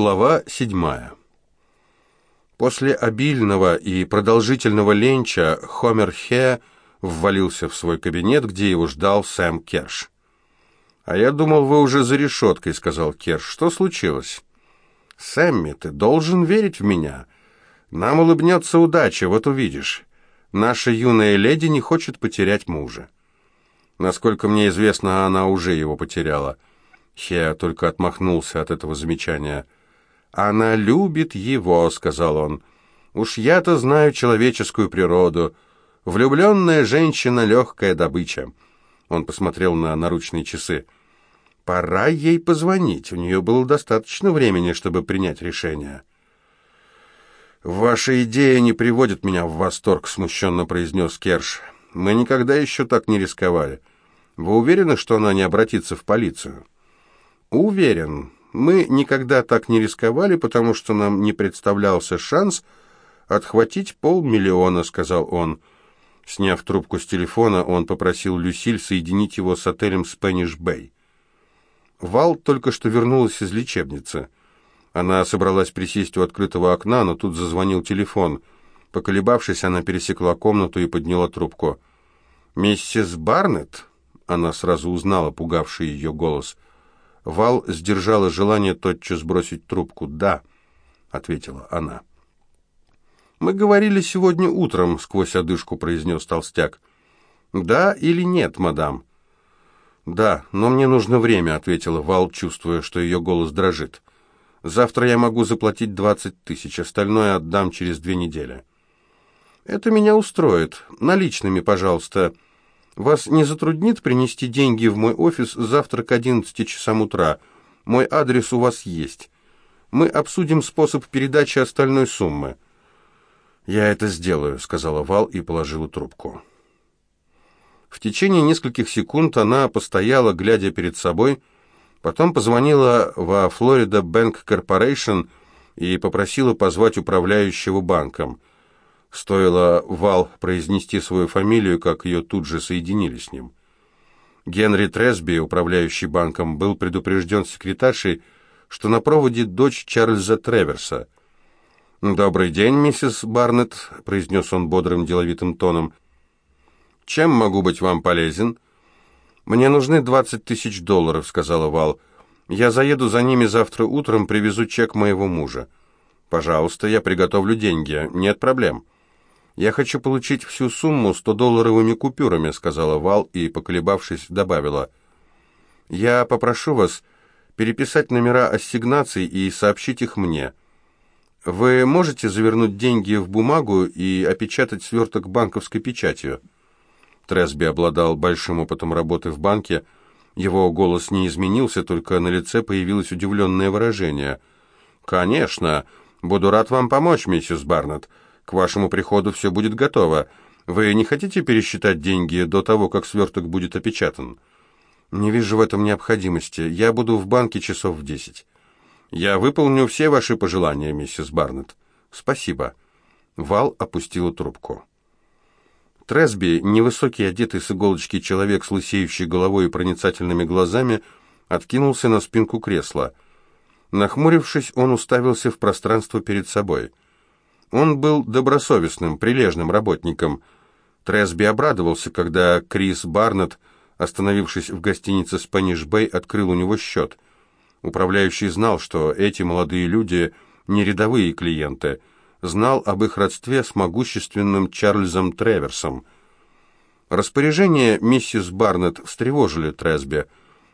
Глава седьмая. После обильного и продолжительного ленча Хомер Хе ввалился в свой кабинет, где его ждал Сэм Керш. «А я думал, вы уже за решеткой», — сказал Керш. «Что случилось?» «Сэмми, ты должен верить в меня. Нам улыбнется удача, вот увидишь. Наша юная леди не хочет потерять мужа». Насколько мне известно, она уже его потеряла. Хе только отмахнулся от этого замечания — «Она любит его», — сказал он. «Уж я-то знаю человеческую природу. Влюбленная женщина — легкая добыча». Он посмотрел на наручные часы. «Пора ей позвонить. У нее было достаточно времени, чтобы принять решение». «Ваша идея не приводит меня в восторг», — смущенно произнес Керш. «Мы никогда еще так не рисковали. Вы уверены, что она не обратится в полицию?» «Уверен. Мы никогда так не рисковали, потому что нам не представлялся шанс отхватить полмиллиона, сказал он. Сняв трубку с телефона, он попросил Люсиль соединить его с отелем Спэниш Бэй. Вал только что вернулась из лечебницы. Она собралась присесть у открытого окна, но тут зазвонил телефон. Поколебавшись, она пересекла комнату и подняла трубку. «Миссис Барнетт?» Она сразу узнала пугавший ее голос – Вал сдержала желание тотчас бросить трубку. «Да», — ответила она. «Мы говорили сегодня утром», — сквозь одышку произнес толстяк. «Да или нет, мадам?» «Да, но мне нужно время», — ответила Вал, чувствуя, что ее голос дрожит. «Завтра я могу заплатить двадцать тысяч, остальное отдам через две недели». «Это меня устроит. Наличными, пожалуйста». Вас не затруднит принести деньги в мой офис завтра к 11 часам утра? Мой адрес у вас есть. Мы обсудим способ передачи остальной суммы». «Я это сделаю», — сказала Вал и положила трубку. В течение нескольких секунд она постояла, глядя перед собой, потом позвонила во Флорида Bank Corporation и попросила позвать управляющего банком. Стоило Вал произнести свою фамилию, как ее тут же соединили с ним. Генри Тресби, управляющий банком, был предупрежден секретаршей, что на проводе дочь Чарльза Треверса. «Добрый день, миссис Барнетт», — произнес он бодрым деловитым тоном. «Чем могу быть вам полезен?» «Мне нужны двадцать тысяч долларов», — сказала Вал. «Я заеду за ними завтра утром, привезу чек моего мужа». «Пожалуйста, я приготовлю деньги. Нет проблем». «Я хочу получить всю сумму сто-долларовыми купюрами», — сказала Вал и, поколебавшись, добавила. «Я попрошу вас переписать номера ассигнаций и сообщить их мне. Вы можете завернуть деньги в бумагу и опечатать сверток банковской печатью?» Тресби обладал большим опытом работы в банке. Его голос не изменился, только на лице появилось удивленное выражение. «Конечно. Буду рад вам помочь, миссис Барнетт. К вашему приходу все будет готово. Вы не хотите пересчитать деньги до того, как сверток будет опечатан? Не вижу в этом необходимости. Я буду в банке часов в десять. Я выполню все ваши пожелания, миссис Барнетт. Спасибо. Вал опустила трубку. Тресби, невысокий, одетый с иголочки человек с лысеющей головой и проницательными глазами, откинулся на спинку кресла. Нахмурившись, он уставился в пространство перед собой. Он был добросовестным, прилежным работником. Тресби обрадовался, когда Крис Барнетт, остановившись в гостинице «Спаниш Бэй», открыл у него счет. Управляющий знал, что эти молодые люди не рядовые клиенты, знал об их родстве с могущественным Чарльзом Треверсом. Распоряжения миссис Барнетт встревожили Тресби.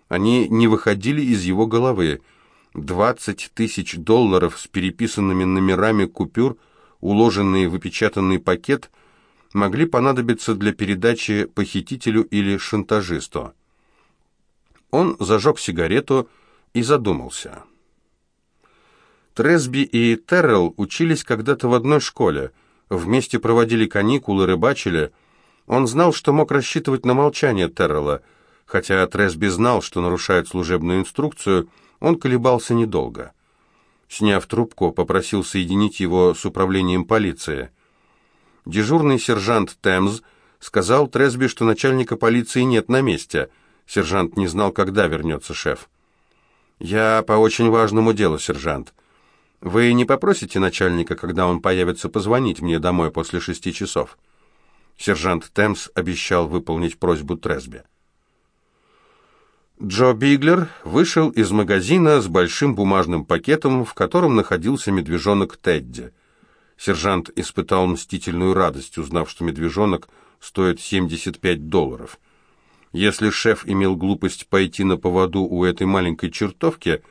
Они не выходили из его головы. Двадцать тысяч долларов с переписанными номерами купюр – уложенные в опечатанный пакет, могли понадобиться для передачи похитителю или шантажисту. Он зажег сигарету и задумался. Тресби и Террелл учились когда-то в одной школе, вместе проводили каникулы, рыбачили. Он знал, что мог рассчитывать на молчание Террелла, хотя Тресби знал, что нарушает служебную инструкцию, он колебался недолго. Сняв трубку, попросил соединить его с управлением полиции. Дежурный сержант Темз сказал Тресби, что начальника полиции нет на месте. Сержант не знал, когда вернется шеф. «Я по очень важному делу, сержант. Вы не попросите начальника, когда он появится, позвонить мне домой после шести часов?» Сержант Темс обещал выполнить просьбу Тресби. Джо Биглер вышел из магазина с большим бумажным пакетом, в котором находился медвежонок Тедди. Сержант испытал мстительную радость, узнав, что медвежонок стоит 75 долларов. Если шеф имел глупость пойти на поводу у этой маленькой чертовки,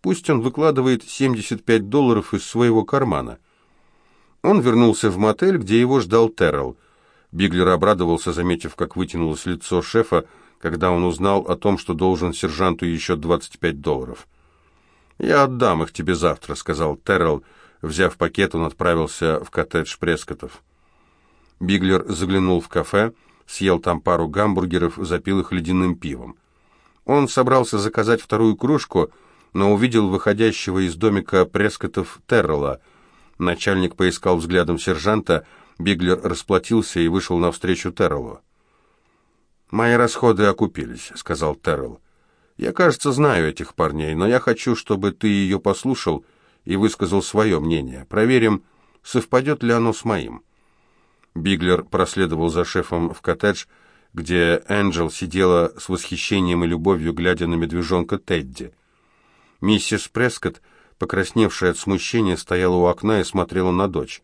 пусть он выкладывает 75 долларов из своего кармана. Он вернулся в мотель, где его ждал Террell. Биглер обрадовался, заметив, как вытянулось лицо шефа, когда он узнал о том, что должен сержанту еще 25 долларов. «Я отдам их тебе завтра», — сказал Террell. Взяв пакет, он отправился в коттедж Прескотов. Биглер заглянул в кафе, съел там пару гамбургеров, запил их ледяным пивом. Он собрался заказать вторую кружку, но увидел выходящего из домика Прескотов Террелла. Начальник поискал взглядом сержанта, Биглер расплатился и вышел навстречу Терреллу. «Мои расходы окупились», — сказал Террell. «Я, кажется, знаю этих парней, но я хочу, чтобы ты ее послушал и высказал свое мнение. Проверим, совпадет ли оно с моим». Биглер проследовал за шефом в коттедж, где Энджел сидела с восхищением и любовью, глядя на медвежонка Тедди. Миссис Прескотт, покрасневшая от смущения, стояла у окна и смотрела на дочь.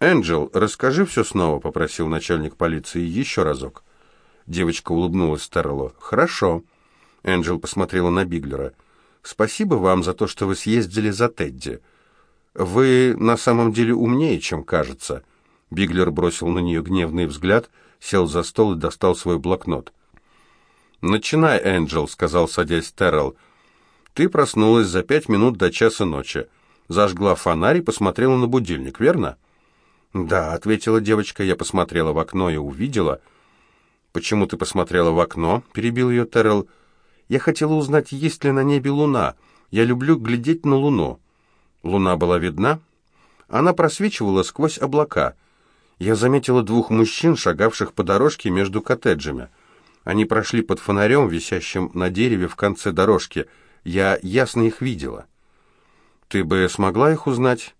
«Энджел, расскажи все снова», — попросил начальник полиции, — «еще разок». Девочка улыбнулась Терреллу. «Хорошо». Энджел посмотрела на Биглера. «Спасибо вам за то, что вы съездили за Тедди. Вы на самом деле умнее, чем кажется». Биглер бросил на нее гневный взгляд, сел за стол и достал свой блокнот. «Начинай, Энджел», — сказал, садясь Террелл. «Ты проснулась за пять минут до часа ночи. Зажгла фонарь и посмотрела на будильник, верно?» «Да», — ответила девочка, — «я посмотрела в окно и увидела...» «Почему ты посмотрела в окно?» — перебил ее Террell. «Я хотела узнать, есть ли на небе луна. Я люблю глядеть на луну». Луна была видна? Она просвечивала сквозь облака. Я заметила двух мужчин, шагавших по дорожке между коттеджами. Они прошли под фонарем, висящим на дереве в конце дорожки. Я ясно их видела. «Ты бы смогла их узнать?»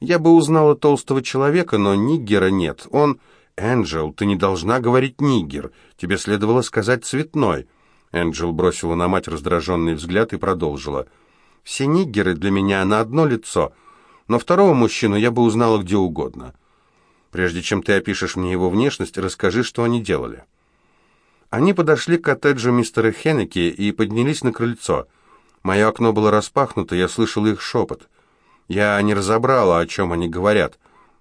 «Я бы узнала толстого человека, но Ниггера нет. Он...» «Энджел, ты не должна говорить «нигер». Тебе следовало сказать «цветной». Энджел бросила на мать раздраженный взгляд и продолжила. «Все ниггеры для меня на одно лицо, но второго мужчину я бы узнала где угодно. Прежде чем ты опишешь мне его внешность, расскажи, что они делали». Они подошли к коттеджу мистера Хеннеки и поднялись на крыльцо. Мое окно было распахнуто, я слышал их шепот. Я не разобрала, о чем они говорят.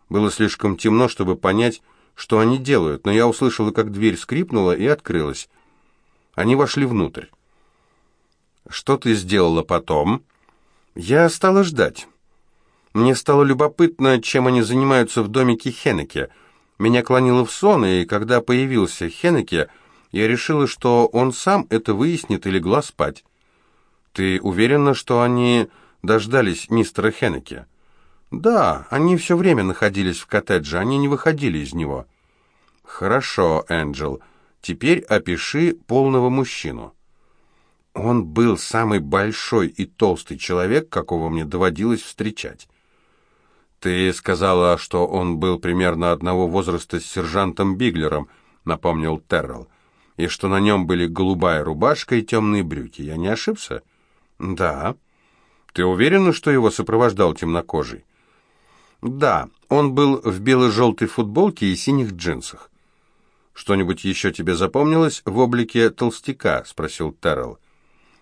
Было слишком темно, чтобы понять, что они делают, но я услышала, как дверь скрипнула и открылась. Они вошли внутрь. «Что ты сделала потом?» «Я стала ждать. Мне стало любопытно, чем они занимаются в домике Хеннеке. Меня клонило в сон, и когда появился Хеннеке, я решила, что он сам это выяснит и легла спать. Ты уверена, что они дождались мистера Хеннеке?» «Да, они все время находились в коттедже, они не выходили из него». «Хорошо, Энджел. Теперь опиши полного мужчину». Он был самый большой и толстый человек, какого мне доводилось встречать. «Ты сказала, что он был примерно одного возраста с сержантом Биглером», — напомнил Террell, «и что на нем были голубая рубашка и темные брюки. Я не ошибся?» «Да». «Ты уверена, что его сопровождал темнокожий?» «Да, он был в бело-желтой футболке и синих джинсах». «Что-нибудь еще тебе запомнилось в облике толстяка?» — спросил Террell.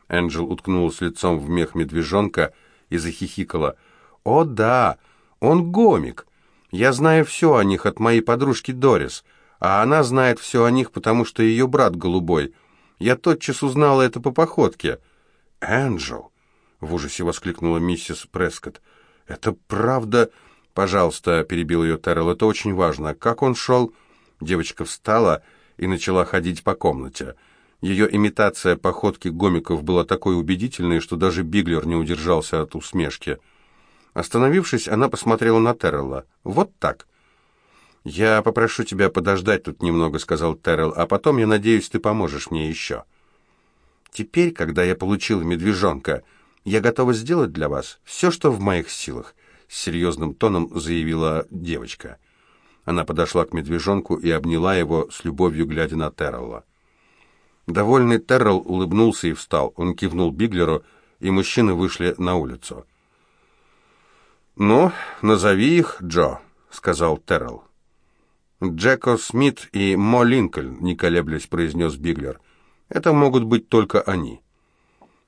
Энджел уткнулась лицом в мех медвежонка и захихикала. «О, да, он гомик. Я знаю все о них от моей подружки Дорис, а она знает все о них, потому что ее брат голубой. Я тотчас узнала это по походке». «Энджел!» — в ужасе воскликнула миссис Прескотт. «Это правда...» «Пожалуйста», — перебил ее Террell, — «это очень важно. Как он шел?» Девочка встала и начала ходить по комнате. Ее имитация походки гомиков была такой убедительной, что даже Биглер не удержался от усмешки. Остановившись, она посмотрела на Террелла. «Вот так». «Я попрошу тебя подождать тут немного», — сказал Террелл, «а потом, я надеюсь, ты поможешь мне еще». Теперь, когда я получил медвежонка, «Я готова сделать для вас все, что в моих силах», — серьезным тоном заявила девочка. Она подошла к медвежонку и обняла его, с любовью глядя на Террелла. Довольный Террелл улыбнулся и встал. Он кивнул Биглеру, и мужчины вышли на улицу. «Ну, назови их, Джо», — сказал Террелл. «Джеко Смит и Мо Линкольн», — не колеблясь произнес Биглер. «Это могут быть только они».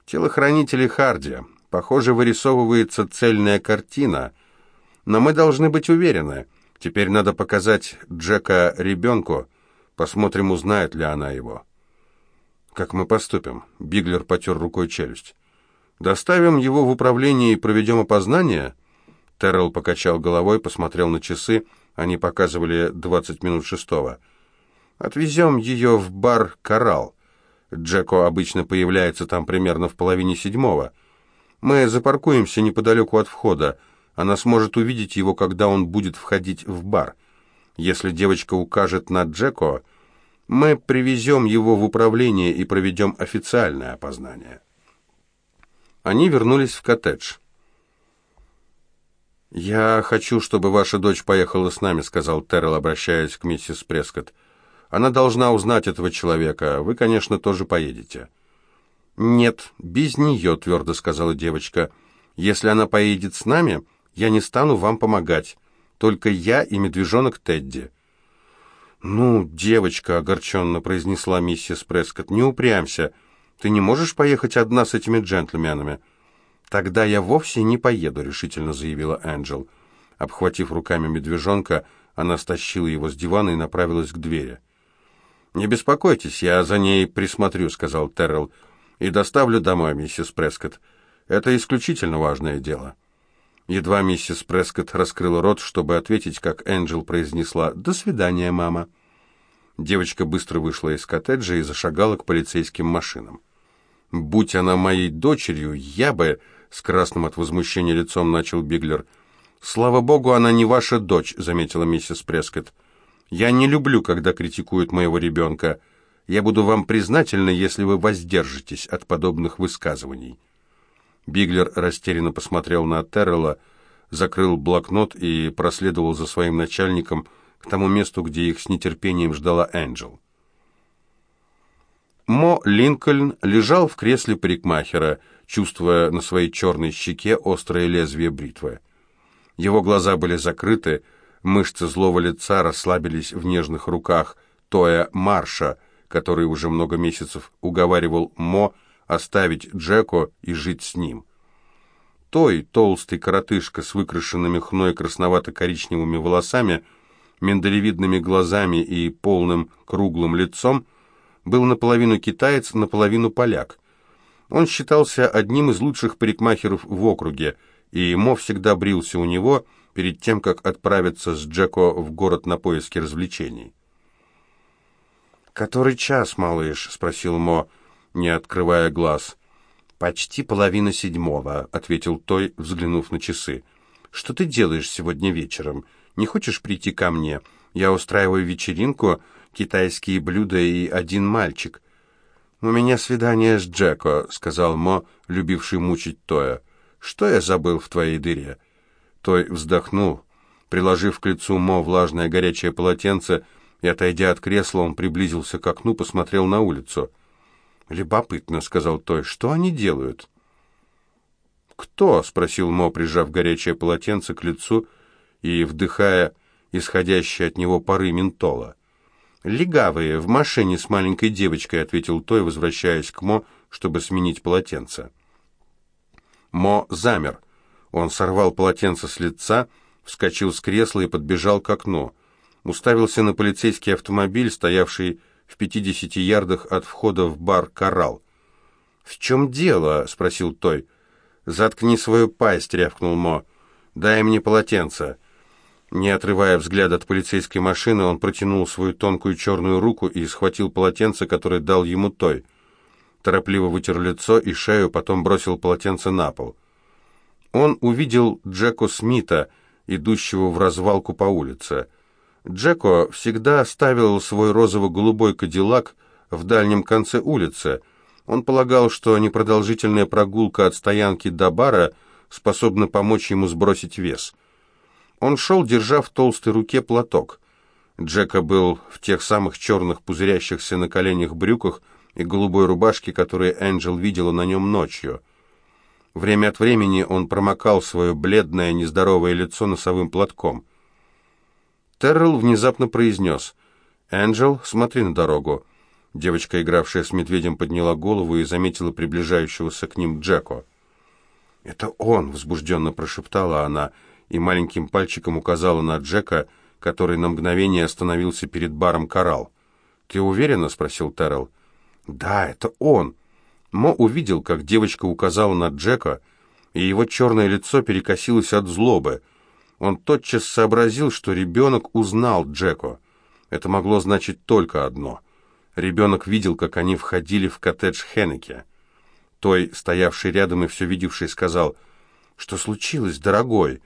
«Телохранители Харди. Похоже, вырисовывается цельная картина. Но мы должны быть уверены. Теперь надо показать Джека ребенку. Посмотрим, узнает ли она его». «Как мы поступим?» — Биглер потер рукой челюсть. «Доставим его в управление и проведем опознание?» Террell покачал головой, посмотрел на часы. Они показывали двадцать минут шестого. «Отвезем ее в бар «Коралл». Джеко обычно появляется там примерно в половине седьмого. Мы запаркуемся неподалеку от входа. Она сможет увидеть его, когда он будет входить в бар. Если девочка укажет на Джеко, мы привезем его в управление и проведем официальное опознание. Они вернулись в коттедж. «Я хочу, чтобы ваша дочь поехала с нами», — сказал Террell, обращаясь к миссис Прескотт. «Она должна узнать этого человека. Вы, конечно, тоже поедете». «Нет, без нее», — твердо сказала девочка. «Если она поедет с нами, я не стану вам помогать. Только я и медвежонок Тедди». «Ну, девочка», — огорченно произнесла миссис Прескотт, — «не упрямься. Ты не можешь поехать одна с этими джентльменами?» «Тогда я вовсе не поеду», — решительно заявила Энджел. Обхватив руками медвежонка, она стащила его с дивана и направилась к двери. «Не беспокойтесь, я за ней присмотрю», — сказал Террell, — «и доставлю домой, миссис Прескотт. Это исключительно важное дело». Едва миссис Прескотт раскрыла рот, чтобы ответить, как Энджел произнесла «До свидания, мама». Девочка быстро вышла из коттеджа и зашагала к полицейским машинам. «Будь она моей дочерью, я бы...» С красным от возмущения лицом начал Биглер. «Слава богу, она не ваша дочь», — заметила миссис Прескотт. «Я не люблю, когда критикуют моего ребенка. Я буду вам признательна, если вы воздержитесь от подобных высказываний». Биглер растерянно посмотрел на Террелла, закрыл блокнот и проследовал за своим начальником к тому месту, где их с нетерпением ждала Энджел. Мо Линкольн лежал в кресле парикмахера, чувствуя на своей черной щеке острое лезвие бритвы. Его глаза были закрыты, мышцы злого лица расслабились в нежных руках Тоя Марша, который уже много месяцев уговаривал Мо оставить Джеко и жить с ним. Той, толстый коротышка с выкрашенными хной красновато-коричневыми волосами, миндалевидными глазами и полным круглым лицом, был наполовину китаец, наполовину поляк. Он считался одним из лучших парикмахеров в округе, и Мо всегда брился у него перед тем, как отправиться с Джеко в город на поиски развлечений. «Который час, малыш?» — спросил Мо, не открывая глаз. «Почти половина седьмого», — ответил Той, взглянув на часы. «Что ты делаешь сегодня вечером? Не хочешь прийти ко мне? Я устраиваю вечеринку, китайские блюда и один мальчик. «У меня свидание с Джеко», — сказал Мо, любивший мучить Тоя. «Что я забыл в твоей дыре?» Той вздохнул. Приложив к лицу Мо влажное горячее полотенце и, отойдя от кресла, он приблизился к окну, посмотрел на улицу. «Любопытно», — сказал Той, — «что они делают?» «Кто?» — спросил Мо, прижав горячее полотенце к лицу и вдыхая исходящие от него пары ментола. «Легавые, в машине с маленькой девочкой», — ответил Той, возвращаясь к Мо, чтобы сменить полотенце. Мо замер. Он сорвал полотенце с лица, вскочил с кресла и подбежал к окну. Уставился на полицейский автомобиль, стоявший в пятидесяти ярдах от входа в бар «Коралл». «В чем дело?» — спросил Той. «Заткни свою пасть», — рявкнул Мо. «Дай мне полотенце». Не отрывая взгляд от полицейской машины, он протянул свою тонкую черную руку и схватил полотенце, которое дал ему той. Торопливо вытер лицо и шею, потом бросил полотенце на пол. Он увидел Джеко Смита, идущего в развалку по улице. Джеко всегда ставил свой розово-голубой кадиллак в дальнем конце улицы. Он полагал, что непродолжительная прогулка от стоянки до бара способна помочь ему сбросить вес. Он шел, держа в толстой руке платок. Джека был в тех самых черных пузырящихся на коленях брюках и голубой рубашке, которые Энджел видела на нем ночью. Время от времени он промокал свое бледное, нездоровое лицо носовым платком. Террell внезапно произнес «Энджел, смотри на дорогу». Девочка, игравшая с медведем, подняла голову и заметила приближающегося к ним Джеко. «Это он!» — возбужденно прошептала она и маленьким пальчиком указала на Джека, который на мгновение остановился перед баром «Коралл». «Ты уверена?» — спросил Террell. «Да, это он!» Мо увидел, как девочка указала на Джека, и его черное лицо перекосилось от злобы. Он тотчас сообразил, что ребенок узнал Джеко. Это могло значить только одно — Ребенок видел, как они входили в коттедж Хеннеке. Той, стоявший рядом и все видевший, сказал, «Что случилось, дорогой?»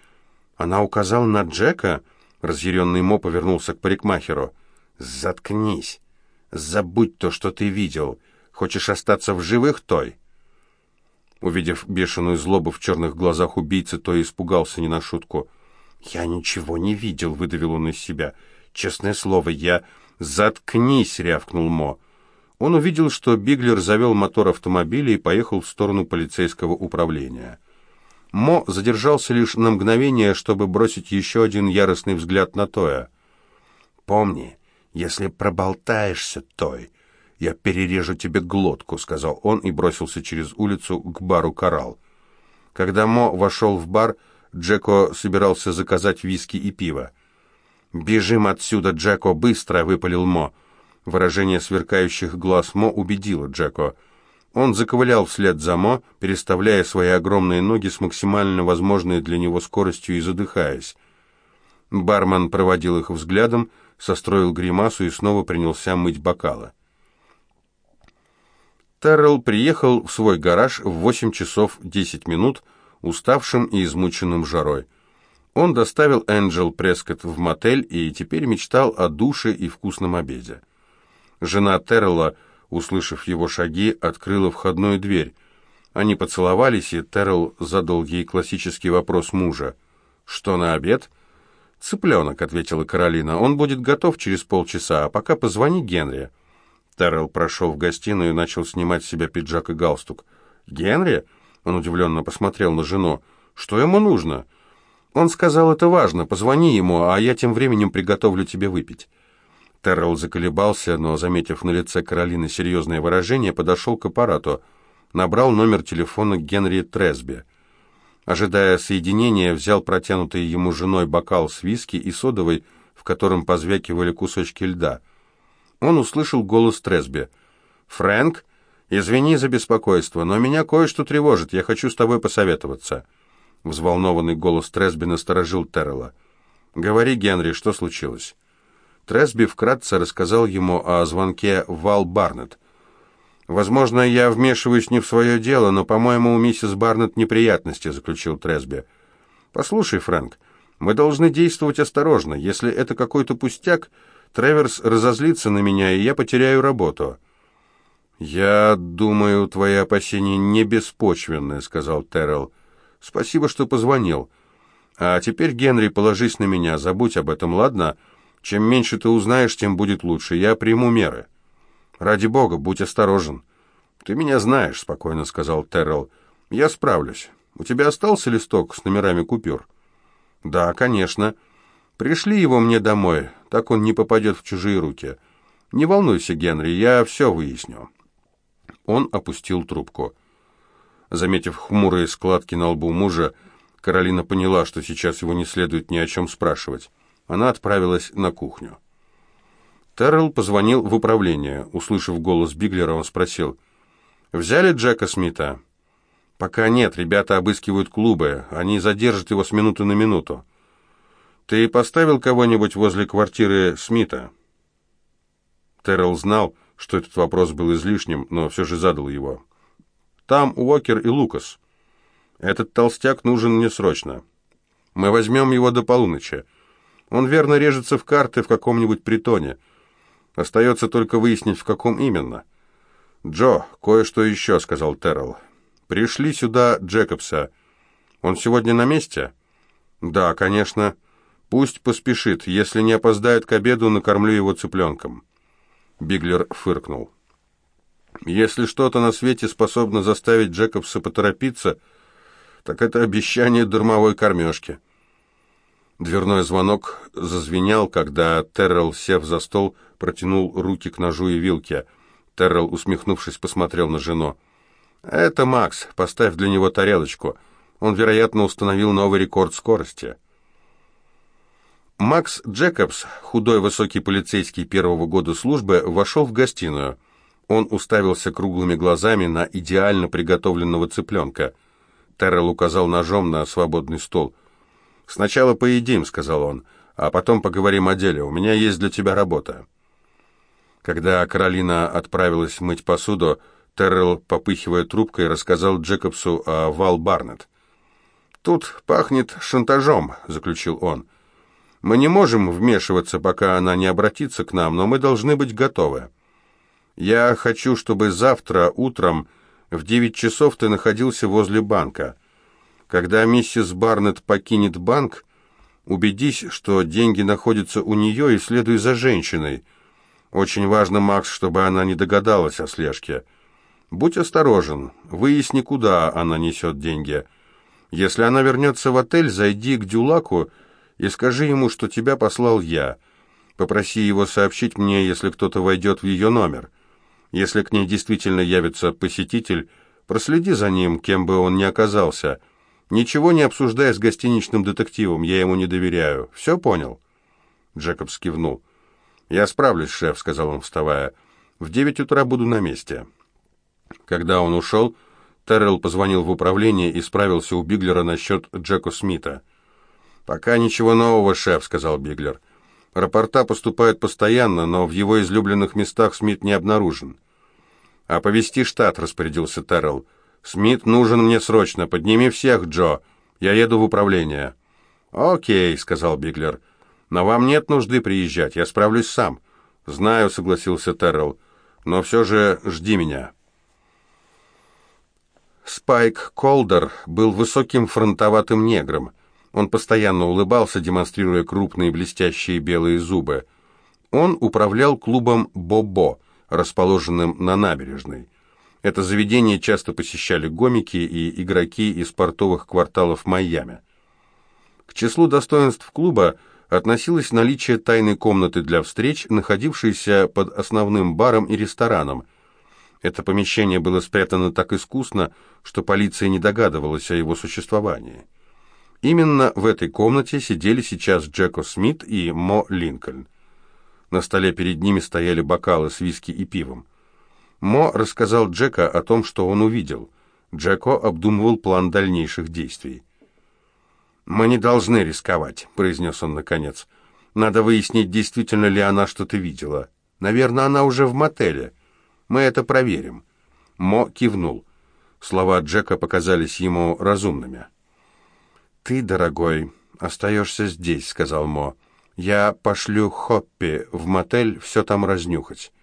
Она указала на Джека. Разъяренный Мо повернулся к парикмахеру. «Заткнись! Забудь то, что ты видел. Хочешь остаться в живых, Той?» Увидев бешеную злобу в черных глазах убийцы, Той испугался не на шутку. «Я ничего не видел», — выдавил он из себя. «Честное слово, я...» «Заткнись!» — рявкнул Мо. Он увидел, что Биглер завел мотор автомобиля и поехал в сторону полицейского управления. Мо задержался лишь на мгновение, чтобы бросить еще один яростный взгляд на Тоя. «Помни, если проболтаешься, Той, я перережу тебе глотку», — сказал он и бросился через улицу к бару «Коралл». Когда Мо вошел в бар, Джеко собирался заказать виски и пиво. «Бежим отсюда, Джеко, быстро!» — выпалил Мо. Выражение сверкающих глаз Мо убедило Джеко. Он заковылял вслед за Мо, переставляя свои огромные ноги с максимально возможной для него скоростью и задыхаясь. Бармен проводил их взглядом, состроил гримасу и снова принялся мыть бокалы. Террell приехал в свой гараж в 8 часов 10 минут, уставшим и измученным жарой. Он доставил Энджел Прескотт в мотель и теперь мечтал о душе и вкусном обеде. Жена Террелла, услышав его шаги, открыла входную дверь. Они поцеловались, и Террелл задал ей классический вопрос мужа. «Что на обед?» «Цыпленок», — ответила Каролина. «Он будет готов через полчаса, а пока позвони Генри». Террелл прошел в гостиную и начал снимать с себя пиджак и галстук. «Генри?» — он удивленно посмотрел на жену. «Что ему нужно?» Он сказал, это важно, позвони ему, а я тем временем приготовлю тебе выпить. Террелл заколебался, но, заметив на лице Каролины серьезное выражение, подошел к аппарату, набрал номер телефона Генри Тресби. Ожидая соединения, взял протянутый ему женой бокал с виски и содовой, в котором позвякивали кусочки льда. Он услышал голос Тресби. «Фрэнк, извини за беспокойство, но меня кое-что тревожит, я хочу с тобой посоветоваться». Взволнованный голос Тресби насторожил Террелла. «Говори, Генри, что случилось?» Тресби вкратце рассказал ему о звонке Вал Барнетт. «Возможно, я вмешиваюсь не в свое дело, но, по-моему, у миссис Барнетт неприятности», — заключил Тресби. «Послушай, Фрэнк, мы должны действовать осторожно. Если это какой-то пустяк, Треверс разозлится на меня, и я потеряю работу». «Я думаю, твои опасения не беспочвенны», — сказал Террелл. Спасибо, что позвонил. А теперь, Генри, положись на меня, забудь об этом, ладно? Чем меньше ты узнаешь, тем будет лучше. Я приму меры. Ради бога, будь осторожен. Ты меня знаешь, спокойно сказал Террell. Я справлюсь. У тебя остался листок с номерами купюр? Да, конечно. Пришли его мне домой, так он не попадет в чужие руки. Не волнуйся, Генри, я все выясню. Он опустил трубку. Заметив хмурые складки на лбу мужа, Каролина поняла, что сейчас его не следует ни о чем спрашивать. Она отправилась на кухню. Террелл позвонил в управление. Услышав голос Биглера, он спросил, «Взяли Джека Смита?» «Пока нет, ребята обыскивают клубы. Они задержат его с минуты на минуту». «Ты поставил кого-нибудь возле квартиры Смита?» Террелл знал, что этот вопрос был излишним, но все же задал его. Там Уокер и Лукас. Этот толстяк нужен мне срочно. Мы возьмем его до полуночи. Он верно режется в карты в каком-нибудь притоне. Остается только выяснить, в каком именно. «Джо, кое-что еще», — сказал Террell. «Пришли сюда Джекобса. Он сегодня на месте?» «Да, конечно. Пусть поспешит. Если не опоздает к обеду, накормлю его цыпленком». Биглер фыркнул. «Если что-то на свете способно заставить Джекобса поторопиться, так это обещание дармовой кормежки». Дверной звонок зазвенел, когда Террell, сев за стол, протянул руки к ножу и вилке. Террell, усмехнувшись, посмотрел на жену. «Это Макс. Поставь для него тарелочку. Он, вероятно, установил новый рекорд скорости». Макс Джекобс, худой высокий полицейский первого года службы, вошел в гостиную. Он уставился круглыми глазами на идеально приготовленного цыпленка. Террell указал ножом на свободный стол – «Сначала поедим», — сказал он, — «а потом поговорим о деле. У меня есть для тебя работа». Когда Каролина отправилась мыть посуду, Террell, попыхивая трубкой, рассказал Джекобсу о Вал Барнетт. «Тут пахнет шантажом», — заключил он. «Мы не можем вмешиваться, пока она не обратится к нам, но мы должны быть готовы. Я хочу, чтобы завтра утром в девять часов ты находился возле банка». Когда миссис Барнетт покинет банк, убедись, что деньги находятся у нее, и следуй за женщиной. Очень важно, Макс, чтобы она не догадалась о слежке. Будь осторожен, выясни, куда она несет деньги. Если она вернется в отель, зайди к Дюлаку и скажи ему, что тебя послал я. Попроси его сообщить мне, если кто-то войдет в ее номер. Если к ней действительно явится посетитель, проследи за ним, кем бы он ни оказался». Ничего не обсуждая с гостиничным детективом, я ему не доверяю. Все понял?» Джекобс кивнул. «Я справлюсь, шеф», — сказал он, вставая. «В девять утра буду на месте». Когда он ушел, Террелл позвонил в управление и справился у Биглера насчет Джека Смита. «Пока ничего нового, шеф», — сказал Биглер. «Рапорта поступают постоянно, но в его излюбленных местах Смит не обнаружен». «Оповести штат», — распорядился Террелл. «Смит нужен мне срочно. Подними всех, Джо. Я еду в управление». «Окей», — сказал Биглер. «Но вам нет нужды приезжать. Я справлюсь сам». «Знаю», — согласился Террell. «Но все же жди меня». Спайк Колдер был высоким фронтоватым негром. Он постоянно улыбался, демонстрируя крупные блестящие белые зубы. Он управлял клубом «Бобо», расположенным на набережной. Это заведение часто посещали гомики и игроки из портовых кварталов Майами. К числу достоинств клуба относилось наличие тайной комнаты для встреч, находившейся под основным баром и рестораном. Это помещение было спрятано так искусно, что полиция не догадывалась о его существовании. Именно в этой комнате сидели сейчас Джеко Смит и Мо Линкольн. На столе перед ними стояли бокалы с виски и пивом. Мо рассказал Джека о том, что он увидел. Джеко обдумывал план дальнейших действий. «Мы не должны рисковать», — произнес он наконец. «Надо выяснить, действительно ли она что-то видела. Наверное, она уже в мотеле. Мы это проверим». Мо кивнул. Слова Джека показались ему разумными. «Ты, дорогой, остаешься здесь», — сказал Мо. «Я пошлю Хоппи в мотель все там разнюхать».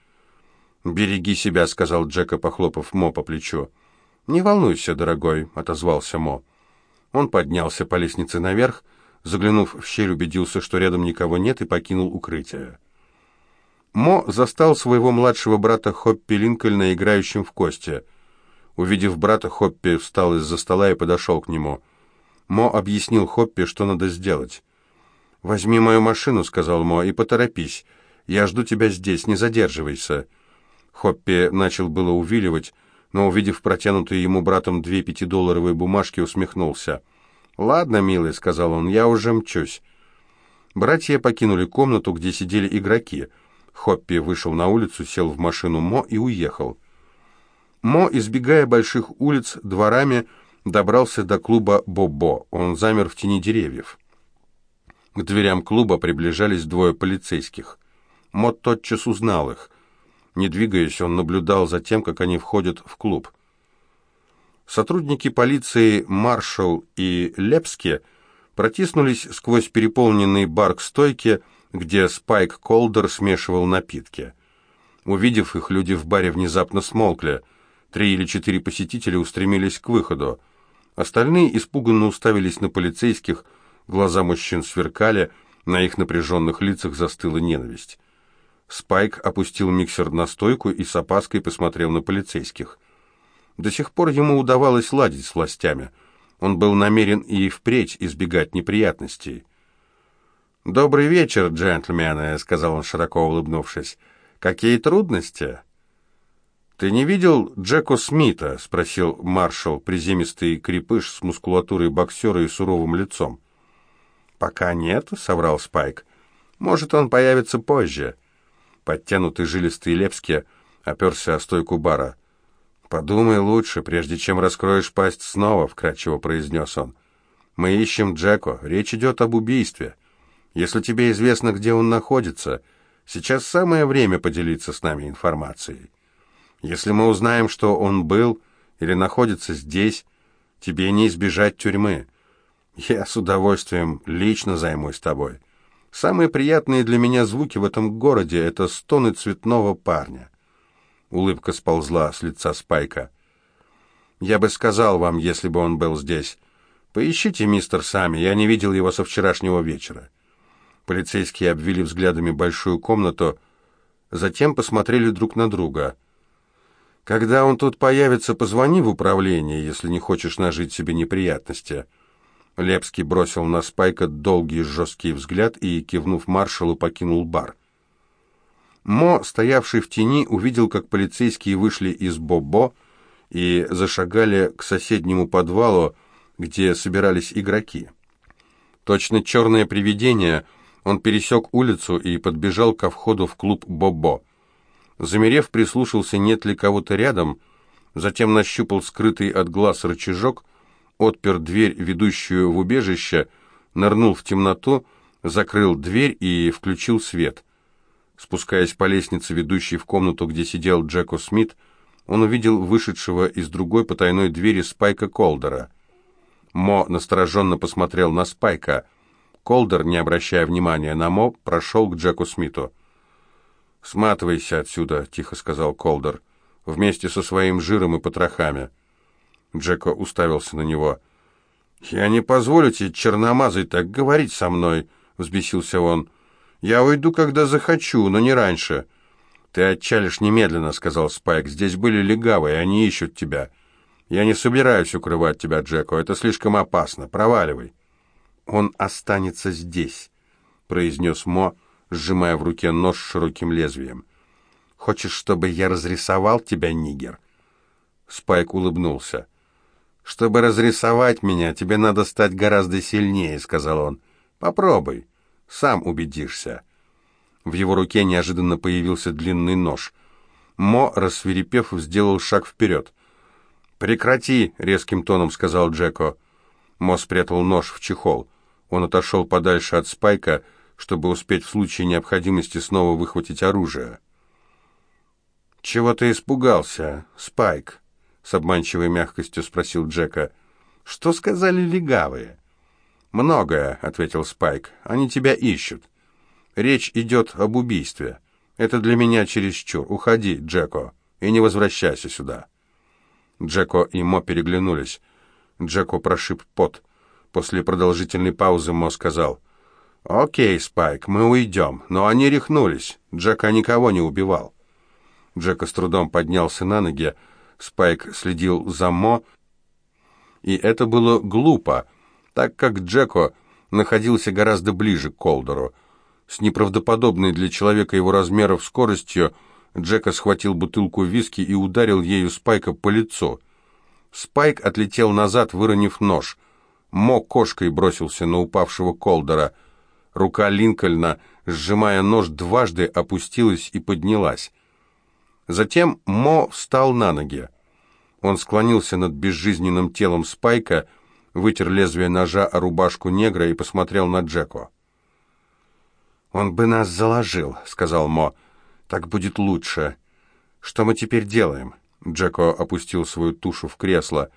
«Береги себя», — сказал Джека, похлопав Мо по плечу. «Не волнуйся, дорогой», — отозвался Мо. Он поднялся по лестнице наверх, заглянув в щель, убедился, что рядом никого нет, и покинул укрытие. Мо застал своего младшего брата Хоппи Линкольна, играющим в кости. Увидев брата, Хоппи встал из-за стола и подошел к нему. Мо объяснил Хоппи, что надо сделать. «Возьми мою машину», — сказал Мо, — «и поторопись. Я жду тебя здесь, не задерживайся». Хоппи начал было увиливать, но, увидев протянутые ему братом две пятидолларовые бумажки, усмехнулся. «Ладно, милый», — сказал он, — «я уже мчусь». Братья покинули комнату, где сидели игроки. Хоппи вышел на улицу, сел в машину Мо и уехал. Мо, избегая больших улиц, дворами добрался до клуба «Бобо». Он замер в тени деревьев. К дверям клуба приближались двое полицейских. Мо тотчас узнал их. Не двигаясь, он наблюдал за тем, как они входят в клуб. Сотрудники полиции Маршалл и Лепски протиснулись сквозь переполненный бар к стойке, где Спайк Колдер смешивал напитки. Увидев их, люди в баре внезапно смолкли. Три или четыре посетителя устремились к выходу. Остальные испуганно уставились на полицейских, глаза мужчин сверкали, на их напряженных лицах застыла ненависть. Спайк опустил миксер на стойку и с опаской посмотрел на полицейских. До сих пор ему удавалось ладить с властями. Он был намерен и впредь избегать неприятностей. «Добрый вечер, джентльмены», — сказал он, широко улыбнувшись. «Какие трудности?» «Ты не видел Джеко Смита?» — спросил маршал, приземистый крепыш с мускулатурой боксера и суровым лицом. «Пока нет», — соврал Спайк. «Может, он появится позже». Подтянутый жилистый Лепски оперся о стойку бара. «Подумай лучше, прежде чем раскроешь пасть снова», — вкратчиво произнес он. «Мы ищем Джеко. Речь идет об убийстве. Если тебе известно, где он находится, сейчас самое время поделиться с нами информацией. Если мы узнаем, что он был или находится здесь, тебе не избежать тюрьмы. Я с удовольствием лично займусь тобой. Самые приятные для меня звуки в этом городе — это стоны цветного парня». Улыбка сползла с лица Спайка. «Я бы сказал вам, если бы он был здесь. Поищите мистер Сами, я не видел его со вчерашнего вечера». Полицейские обвели взглядами большую комнату, затем посмотрели друг на друга. «Когда он тут появится, позвони в управление, если не хочешь нажить себе неприятности». Лепский бросил на Спайка долгий жесткий взгляд и, кивнув маршалу, покинул бар. Мо, стоявший в тени, увидел, как полицейские вышли из Бобо и зашагали к соседнему подвалу, где собирались игроки. Точно черное привидение, он пересек улицу и подбежал ко входу в клуб Бобо. Замерев, прислушался, нет ли кого-то рядом, затем нащупал скрытый от глаз рычажок отпер дверь, ведущую в убежище, нырнул в темноту, закрыл дверь и включил свет. Спускаясь по лестнице, ведущей в комнату, где сидел Джеко Смит, он увидел вышедшего из другой потайной двери Спайка Колдера. Мо настороженно посмотрел на Спайка. Колдер, не обращая внимания на Мо, прошел к Джеку Смиту. «Сматывайся отсюда», — тихо сказал Колдер, — «вместе со своим жиром и потрохами». Джеко уставился на него. «Я не позволю тебе, черномазый, так говорить со мной», — взбесился он. «Я уйду, когда захочу, но не раньше». «Ты отчалишь немедленно», — сказал Спайк. «Здесь были легавые, они ищут тебя». «Я не собираюсь укрывать тебя, Джеко, это слишком опасно. Проваливай». «Он останется здесь», — произнес Мо, сжимая в руке нож с широким лезвием. «Хочешь, чтобы я разрисовал тебя, нигер?» Спайк улыбнулся. «Чтобы разрисовать меня, тебе надо стать гораздо сильнее», — сказал он. «Попробуй, сам убедишься». В его руке неожиданно появился длинный нож. Мо, рассверепев, сделал шаг вперед. «Прекрати!» — резким тоном сказал Джеко. Мо спрятал нож в чехол. Он отошел подальше от Спайка, чтобы успеть в случае необходимости снова выхватить оружие. «Чего ты испугался, Спайк?» с обманчивой мягкостью спросил Джека. «Что сказали легавые?» «Многое», — ответил Спайк. «Они тебя ищут. Речь идет об убийстве. Это для меня чересчур. Уходи, Джеко, и не возвращайся сюда». Джеко и Мо переглянулись. Джеко прошиб пот. После продолжительной паузы Мо сказал, «Окей, Спайк, мы уйдем». Но они рехнулись. Джека никого не убивал. Джека с трудом поднялся на ноги, Спайк следил за Мо, и это было глупо, так как Джеко находился гораздо ближе к Колдеру. С неправдоподобной для человека его размеров скоростью Джека схватил бутылку виски и ударил ею Спайка по лицу. Спайк отлетел назад, выронив нож. Мо кошкой бросился на упавшего Колдера. Рука Линкольна, сжимая нож дважды, опустилась и поднялась. Затем Мо встал на ноги. Он склонился над безжизненным телом Спайка, вытер лезвие ножа о рубашку негра и посмотрел на Джеко. «Он бы нас заложил», — сказал Мо. «Так будет лучше. Что мы теперь делаем?» Джеко опустил свою тушу в кресло,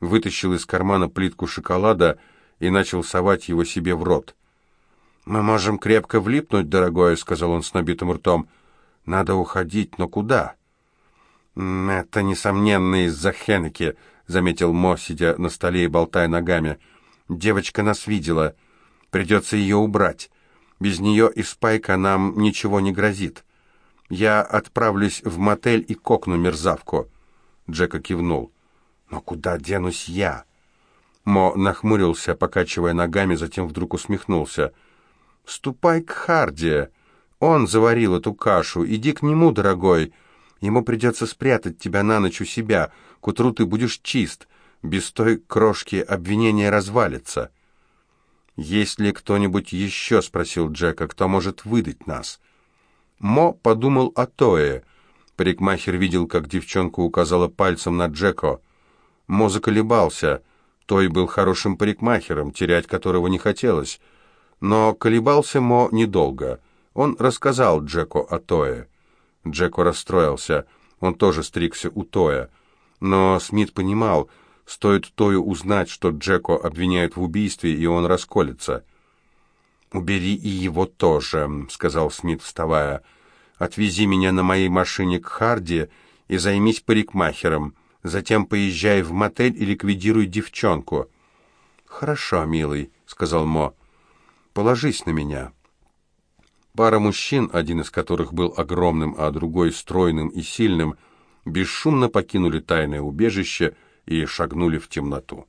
вытащил из кармана плитку шоколада и начал совать его себе в рот. «Мы можем крепко влипнуть, дорогой», — сказал он с набитым ртом. Надо уходить, но куда? Это, несомненно, из-за Хеннеки, заметил Мо, сидя на столе и болтая ногами. Девочка нас видела. Придется ее убрать. Без нее и Спайка нам ничего не грозит. Я отправлюсь в мотель и кокну мерзавку. Джека кивнул. Но куда денусь я? Мо нахмурился, покачивая ногами, затем вдруг усмехнулся. «Ступай к Харди. Он заварил эту кашу. Иди к нему, дорогой. Ему придется спрятать тебя на ночь у себя. К утру ты будешь чист. Без той крошки обвинение развалится». «Есть ли кто-нибудь еще?» — спросил Джека. «Кто может выдать нас?» Мо подумал о Тое. Парикмахер видел, как девчонка указала пальцем на Джеко. Мо заколебался. Той был хорошим парикмахером, терять которого не хотелось. Но колебался Мо недолго. Он рассказал Джеку о Тое. Джеко расстроился. Он тоже стригся у Тоя. Но Смит понимал, стоит Тою узнать, что Джеко обвиняют в убийстве, и он расколется. «Убери и его тоже», — сказал Смит, вставая. «Отвези меня на моей машине к Харди и займись парикмахером. Затем поезжай в мотель и ликвидируй девчонку». «Хорошо, милый», — сказал Мо. «Положись на меня». Пара мужчин, один из которых был огромным, а другой стройным и сильным, бесшумно покинули тайное убежище и шагнули в темноту.